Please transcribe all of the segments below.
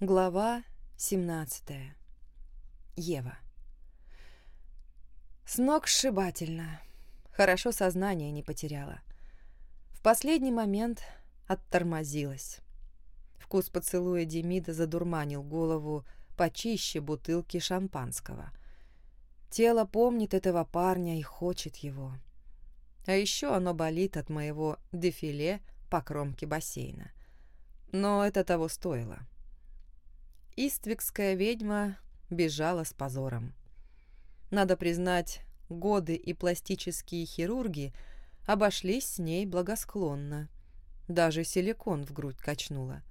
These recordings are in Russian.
Глава 17. Ева. С ног сшибательно. Хорошо сознание не потеряла. В последний момент оттормозилась. Вкус поцелуя Демида задурманил голову почище бутылки шампанского. Тело помнит этого парня и хочет его. А еще оно болит от моего дефиле по кромке бассейна. Но это того стоило. Иствикская ведьма бежала с позором. Надо признать, годы и пластические хирурги обошлись с ней благосклонно. Даже силикон в грудь качнула.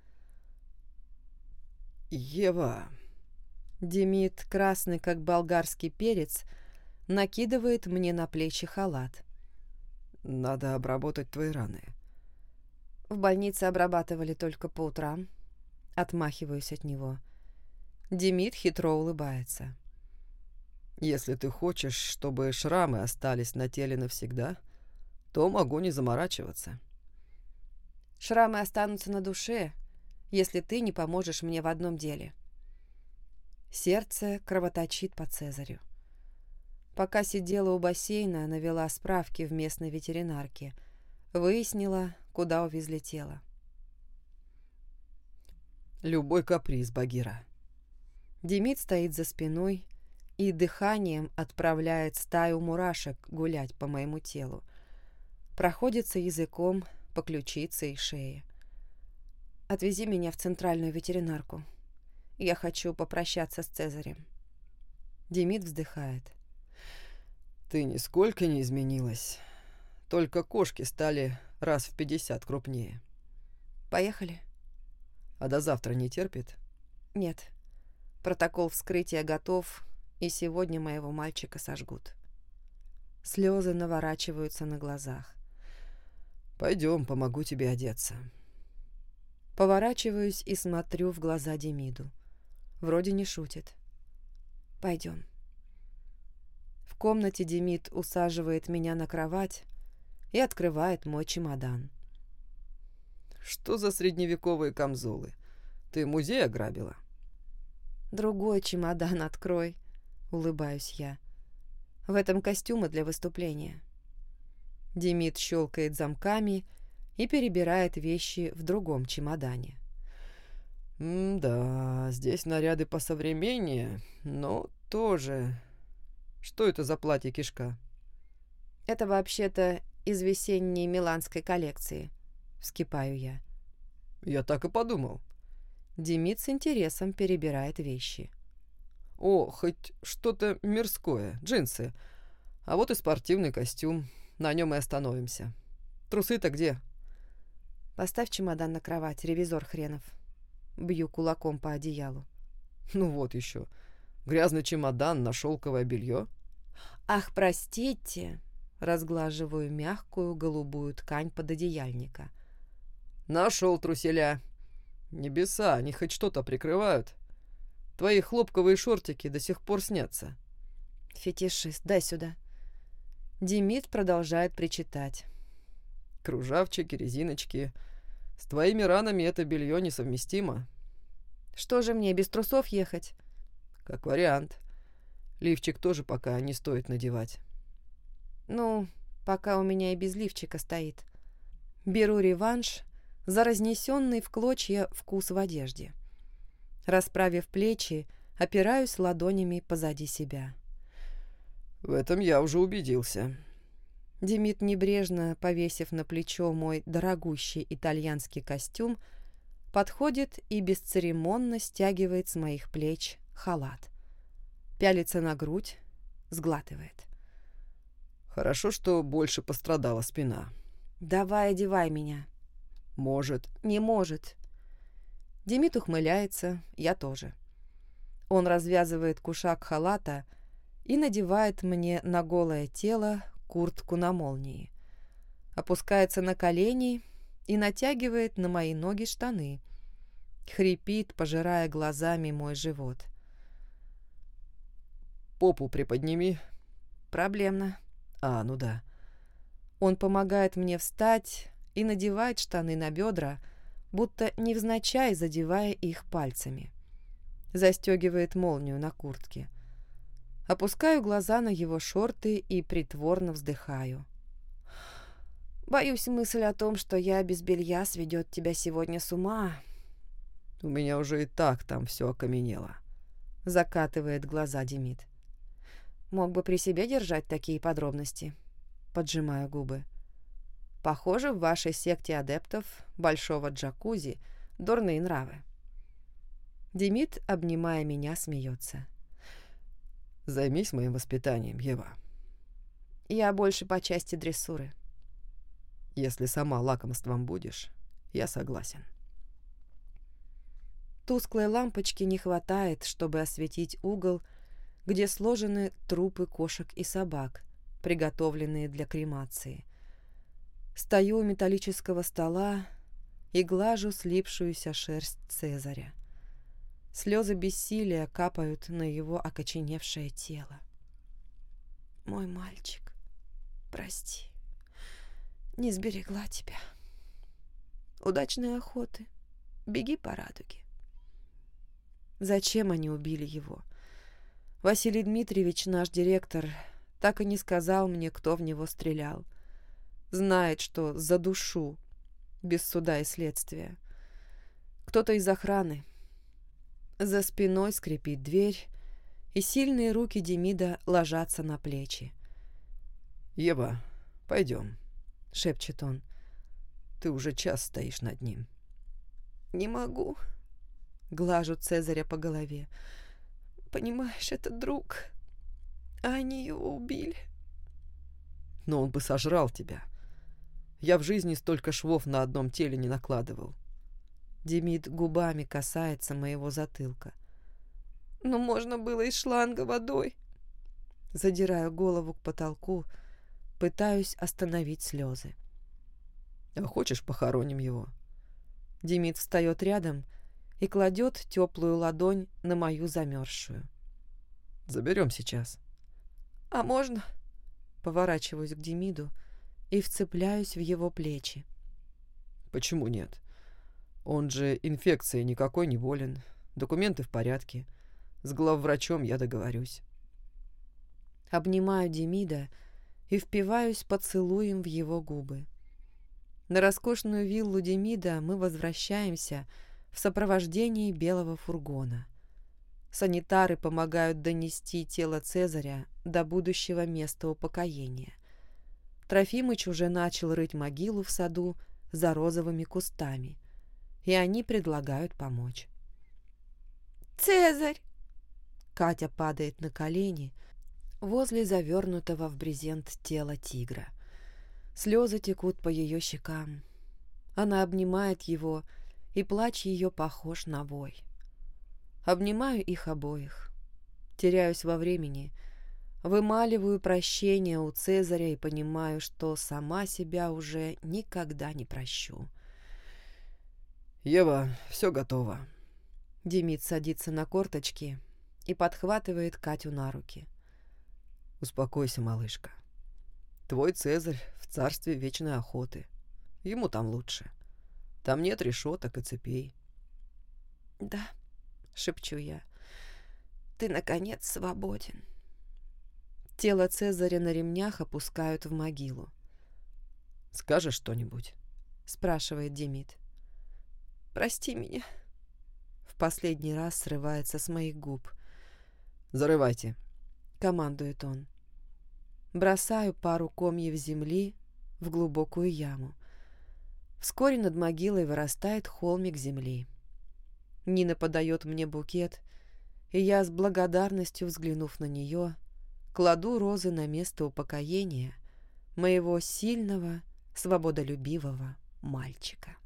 «Ева!» Демид, красный как болгарский перец, накидывает мне на плечи халат. «Надо обработать твои раны». В больнице обрабатывали только по утрам. Отмахиваюсь от него. Демид хитро улыбается. «Если ты хочешь, чтобы шрамы остались на теле навсегда, то могу не заморачиваться». «Шрамы останутся на душе, если ты не поможешь мне в одном деле». Сердце кровоточит по Цезарю. Пока сидела у бассейна, навела справки в местной ветеринарке. Выяснила, куда увезли тело. «Любой каприз, Багира». Демид стоит за спиной и дыханием отправляет стаю мурашек гулять по моему телу. Проходится языком по ключице и шее. «Отвези меня в центральную ветеринарку», я хочу попрощаться с Цезарем. Демид вздыхает. Ты нисколько не изменилась. Только кошки стали раз в пятьдесят крупнее. Поехали. А до завтра не терпит? Нет. Протокол вскрытия готов, и сегодня моего мальчика сожгут. Слезы наворачиваются на глазах. Пойдем, помогу тебе одеться. Поворачиваюсь и смотрю в глаза Демиду. Вроде не шутит. Пойдем. В комнате Демид усаживает меня на кровать и открывает мой чемодан. Что за средневековые камзолы? Ты музей ограбила? Другой чемодан открой, улыбаюсь я. В этом костюмы для выступления. Демид щелкает замками и перебирает вещи в другом чемодане. «Да, здесь наряды посовременнее, но тоже... Что это за платье-кишка?» «Это вообще-то из весенней миланской коллекции», — вскипаю я. «Я так и подумал». Демид с интересом перебирает вещи. «О, хоть что-то мирское, джинсы. А вот и спортивный костюм. На нем и остановимся. Трусы-то где?» «Поставь чемодан на кровать, ревизор хренов», Бью кулаком по одеялу. Ну вот еще. Грязный чемодан на шелковое белье. Ах, простите. Разглаживаю мягкую голубую ткань под одеяльника. Нашел труселя. Небеса, они хоть что-то прикрывают. Твои хлопковые шортики до сих пор снятся. Фетишист, дай сюда. Демид продолжает причитать. Кружавчики, резиночки, с твоими ранами это белье несовместимо. Что же мне, без трусов ехать? Как вариант. Лифчик тоже пока не стоит надевать. Ну, пока у меня и без лифчика стоит. Беру реванш за разнесенный в клочья вкус в одежде. Расправив плечи, опираюсь ладонями позади себя. В этом я уже убедился. Демид, небрежно повесив на плечо мой дорогущий итальянский костюм, подходит и бесцеремонно стягивает с моих плеч халат. Пялится на грудь, сглатывает. «Хорошо, что больше пострадала спина». «Давай одевай меня». «Может». «Не может». Демид ухмыляется, я тоже. Он развязывает кушак халата и надевает мне на голое тело куртку на молнии. Опускается на колени и натягивает на мои ноги штаны. Хрипит, пожирая глазами мой живот. «Попу приподними». «Проблемно». «А, ну да». Он помогает мне встать и надевает штаны на бедра, будто невзначай задевая их пальцами. Застегивает молнию на куртке. Опускаю глаза на его шорты и притворно вздыхаю. Боюсь, мысль о том, что я без белья сведет тебя сегодня с ума. У меня уже и так там все окаменело. Закатывает глаза Демид. Мог бы при себе держать такие подробности. Поджимаю губы. Похоже, в вашей секте адептов большого джакузи дурные нравы. Демид, обнимая меня, смеется. Займись моим воспитанием, Ева. Я больше по части дрессуры. Если сама лакомством будешь, я согласен. Тусклой лампочки не хватает, чтобы осветить угол, где сложены трупы кошек и собак, приготовленные для кремации. Стою у металлического стола и глажу слипшуюся шерсть Цезаря. Слезы бессилия капают на его окоченевшее тело. «Мой мальчик, прости, не сберегла тебя. Удачной охоты, беги по радуге». Зачем они убили его? Василий Дмитриевич, наш директор, так и не сказал мне, кто в него стрелял знает, что за душу, без суда и следствия. Кто-то из охраны. За спиной скрипит дверь, и сильные руки Демида ложатся на плечи. «Ева, пойдем», — шепчет он. «Ты уже час стоишь над ним». «Не могу», — глажу Цезаря по голове. «Понимаешь, это друг, а они его убили». «Но он бы сожрал тебя», я в жизни столько швов на одном теле не накладывал. Демид губами касается моего затылка. Но можно было из шланга водой. Задираю голову к потолку, пытаюсь остановить слезы. А хочешь, похороним его? Демид встает рядом и кладет теплую ладонь на мою замерзшую. Заберем сейчас. А можно? Поворачиваюсь к Демиду и вцепляюсь в его плечи. «Почему нет? Он же инфекцией никакой не болен. Документы в порядке. С главврачом я договорюсь». Обнимаю Демида и впиваюсь поцелуем в его губы. На роскошную виллу Демида мы возвращаемся в сопровождении белого фургона. Санитары помогают донести тело Цезаря до будущего места упокоения. Трофимыч уже начал рыть могилу в саду за розовыми кустами, и они предлагают помочь. «Цезарь!» Катя падает на колени возле завернутого в брезент тела тигра. Слезы текут по ее щекам. Она обнимает его, и плач ее похож на вой. Обнимаю их обоих. Теряюсь во времени — Вымаливаю прощение у Цезаря и понимаю, что сама себя уже никогда не прощу. «Ева, все готово». Демид садится на корточки и подхватывает Катю на руки. «Успокойся, малышка. Твой Цезарь в царстве вечной охоты. Ему там лучше. Там нет решеток и цепей». «Да», — шепчу я, — «ты, наконец, свободен». Тело Цезаря на ремнях опускают в могилу. «Скажешь что-нибудь?» — спрашивает Демид. «Прости меня». В последний раз срывается с моих губ. «Зарывайте», — командует он. Бросаю пару комьев земли в глубокую яму. Вскоре над могилой вырастает холмик земли. Нина подает мне букет, и я с благодарностью, взглянув на нее, кладу розы на место упокоения моего сильного, свободолюбивого мальчика.